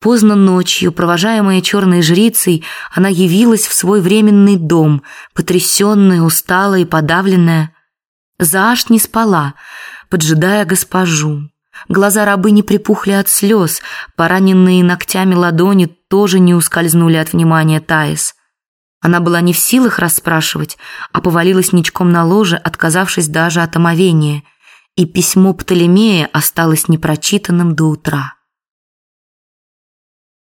Поздно ночью, провожаемая черной жрицей, она явилась в свой временный дом, потрясенная, усталая и подавленная. Зааш не спала, поджидая госпожу. Глаза рабы не припухли от слез, пораненные ногтями ладони тоже не ускользнули от внимания Таис. Она была не в силах расспрашивать, а повалилась ничком на ложе, отказавшись даже от омовения, и письмо Птолемея осталось непрочитанным до утра.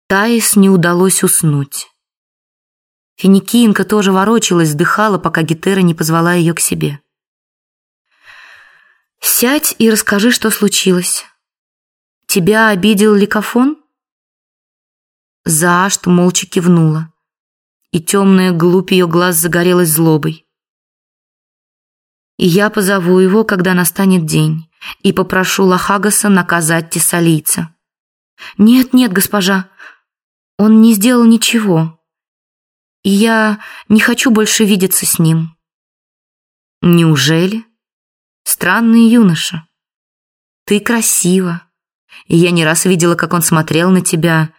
Таис не удалось уснуть. Финикиенко тоже ворочалась, вздыхала, пока Гетера не позвала ее к себе. «Сядь и расскажи, что случилось. Тебя обидел ликофон?» Заашт молча кивнула, и темная глубь ее глаз загорелась злобой. «И я позову его, когда настанет день, и попрошу Лахагаса наказать тессалийца». «Нет, нет, госпожа, он не сделал ничего, и я не хочу больше видеться с ним. Неужели? Странный юноша. Ты красива, и я не раз видела, как он смотрел на тебя.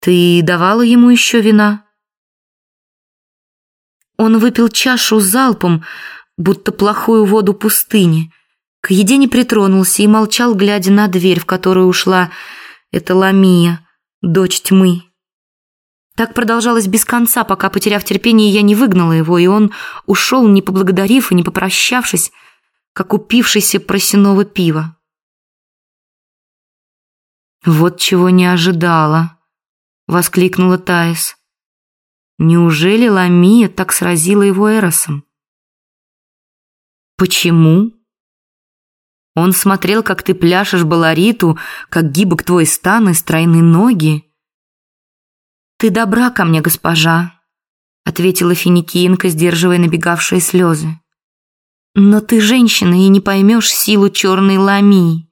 Ты давала ему еще вина? Он выпил чашу залпом, будто плохую воду пустыни. К еде не притронулся и молчал, глядя на дверь, в которую ушла эта Ламия, дочь тьмы. Так продолжалось без конца, пока, потеряв терпение, я не выгнала его, и он ушел, не поблагодарив и не попрощавшись, как упившийся просяного пива. «Вот чего не ожидала», — воскликнула Таис. «Неужели Ламия так сразила его Эросом?» «Почему?» Он смотрел, как ты пляшешь балариту, как гибок твой стан и стройные ноги. «Ты добра ко мне, госпожа», — ответила Финикиенко, сдерживая набегавшие слезы. «Но ты женщина и не поймешь силу черной ламии.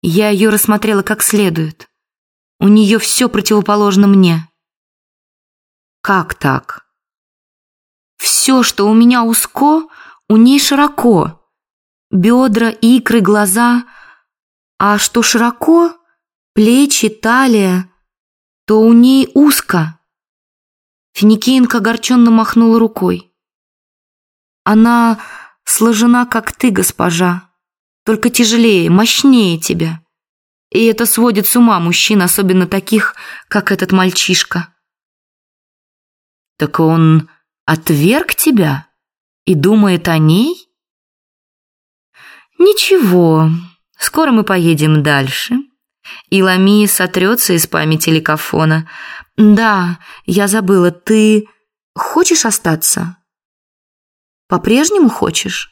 Я ее рассмотрела как следует. У нее все противоположно мне». «Как так?» «Все, что у меня узко, у ней широко. Бедра, икры, глаза. А что широко, плечи, талия — то у ней узко. Финикиенко огорченно махнула рукой. Она сложена, как ты, госпожа, только тяжелее, мощнее тебя. И это сводит с ума мужчин, особенно таких, как этот мальчишка. Так он отверг тебя и думает о ней? Ничего, скоро мы поедем дальше. И Ламия сотрется из памяти ликофона. «Да, я забыла, ты хочешь остаться? По-прежнему хочешь?»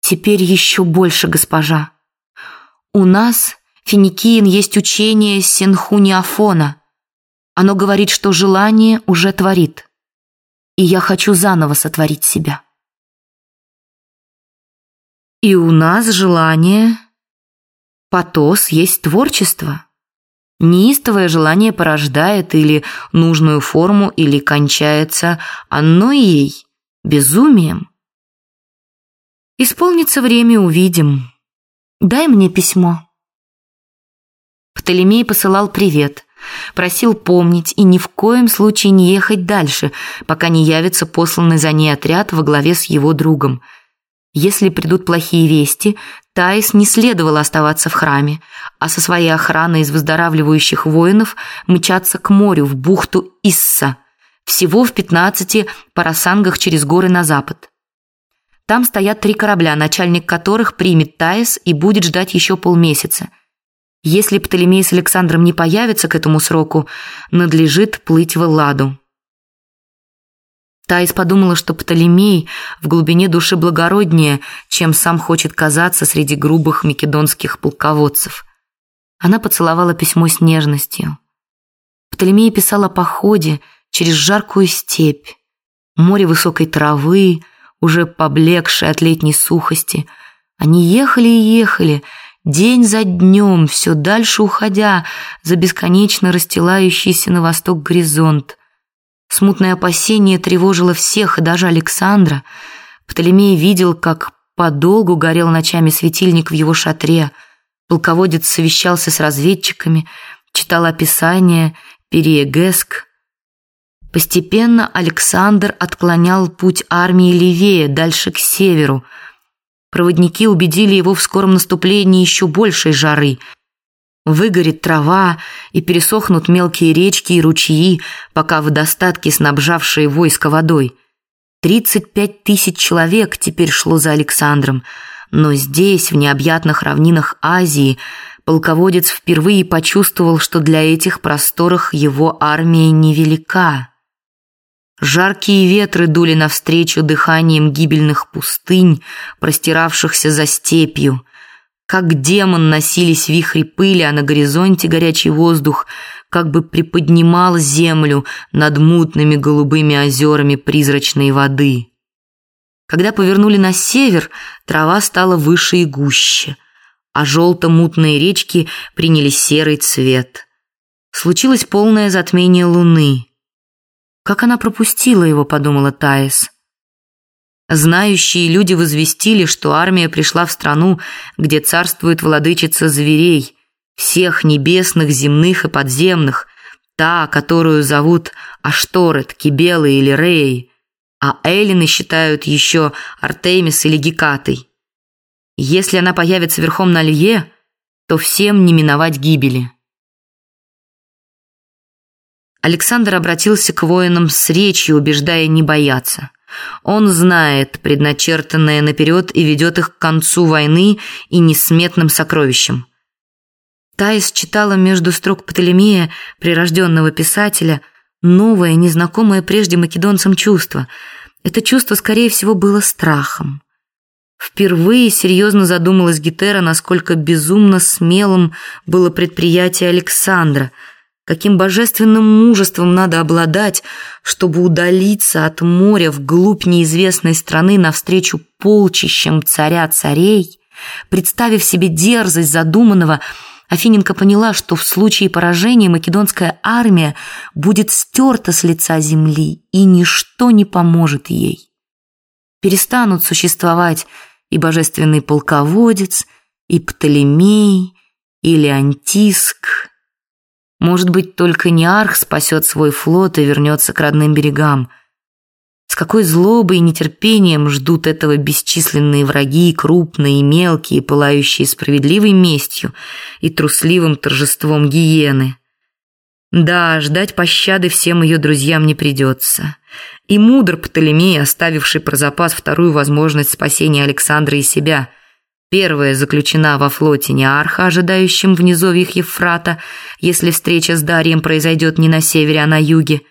«Теперь еще больше, госпожа. У нас, финикиен, есть учение Синхуниафона. Оно говорит, что желание уже творит. И я хочу заново сотворить себя». «И у нас желание...» Патос есть творчество. Неистовое желание порождает или нужную форму, или кончается оно ей безумием. Исполнится время, увидим. Дай мне письмо. Птолемей посылал привет, просил помнить и ни в коем случае не ехать дальше, пока не явится посланный за ней отряд во главе с его другом – если придут плохие вести, Таис не следовало оставаться в храме, а со своей охраной из выздоравливающих воинов мчаться к морю, в бухту Исса, всего в 15 парасангах через горы на запад. Там стоят три корабля, начальник которых примет Таис и будет ждать еще полмесяца. Если Птолемей с Александром не появятся к этому сроку, надлежит плыть в Элладу. Таис подумала, что Птолемей в глубине души благороднее, чем сам хочет казаться среди грубых македонских полководцев. Она поцеловала письмо с нежностью. Птолемей писал о походе через жаркую степь, море высокой травы, уже поблекшее от летней сухости. Они ехали и ехали, день за днем, все дальше уходя за бесконечно расстилающийся на восток горизонт – Смутное опасение тревожило всех, и даже Александра. Птолемей видел, как подолгу горел ночами светильник в его шатре. Полководец совещался с разведчиками, читал описания, периегеск. Постепенно Александр отклонял путь армии левее, дальше к северу. Проводники убедили его в скором наступлении еще большей жары. Выгорит трава и пересохнут мелкие речки и ручьи, пока в достатке снабжавшие войско водой. Тридцать пять тысяч человек теперь шло за Александром – но здесь, в необъятных равнинах Азии, полководец впервые почувствовал, что для этих просторов его армия невелика. Жаркие ветры дули навстречу дыханием гибельных пустынь, простиравшихся за степью. Как демон носились вихри пыли, а на горизонте горячий воздух как бы приподнимал землю над мутными голубыми озерами призрачной воды. Когда повернули на север, трава стала выше и гуще, а желто-мутные речки приняли серый цвет. Случилось полное затмение луны. Как она пропустила его, подумала Таис. Знающие люди возвестили, что армия пришла в страну, где царствует владычица зверей, всех небесных, земных и подземных, та, которую зовут Ашторет, Кибелы или Рей а Эллины считают еще Артемис или Гекатой. Если она появится верхом на лье, то всем не миновать гибели. Александр обратился к воинам с речью, убеждая не бояться. Он знает предначертанное наперед и ведет их к концу войны и несметным сокровищам. Таис читала между строк Птолемея, прирожденного писателя – новое, незнакомое прежде македонцам чувство. Это чувство, скорее всего, было страхом. Впервые серьезно задумалась Гетера, насколько безумно смелым было предприятие Александра, каким божественным мужеством надо обладать, чтобы удалиться от моря вглубь неизвестной страны навстречу полчищам царя-царей, представив себе дерзость задуманного – Афиненко поняла, что в случае поражения македонская армия будет стерта с лица земли, и ничто не поможет ей. Перестанут существовать и божественный полководец, и Птолемей, и Леонтиск. Может быть, только Неарх спасет свой флот и вернется к родным берегам – с какой злобой и нетерпением ждут этого бесчисленные враги, крупные и мелкие, пылающие справедливой местью и трусливым торжеством гиены. Да, ждать пощады всем ее друзьям не придется. И мудр Птолемей, оставивший про запас вторую возможность спасения Александра и себя. Первая заключена во флоте Неарха, ожидающем в низовьях Евфрата, если встреча с Дарием произойдет не на севере, а на юге –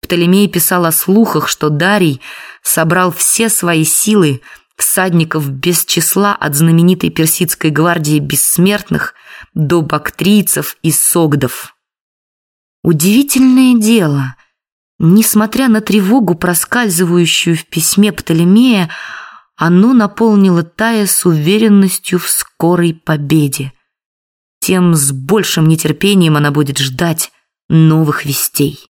Птолемей писал о слухах, что Дарий собрал все свои силы всадников без числа от знаменитой персидской гвардии бессмертных до бактрийцев и согдов. Удивительное дело, несмотря на тревогу, проскальзывающую в письме Птолемея, оно наполнило Тая с уверенностью в скорой победе. Тем с большим нетерпением она будет ждать новых вестей.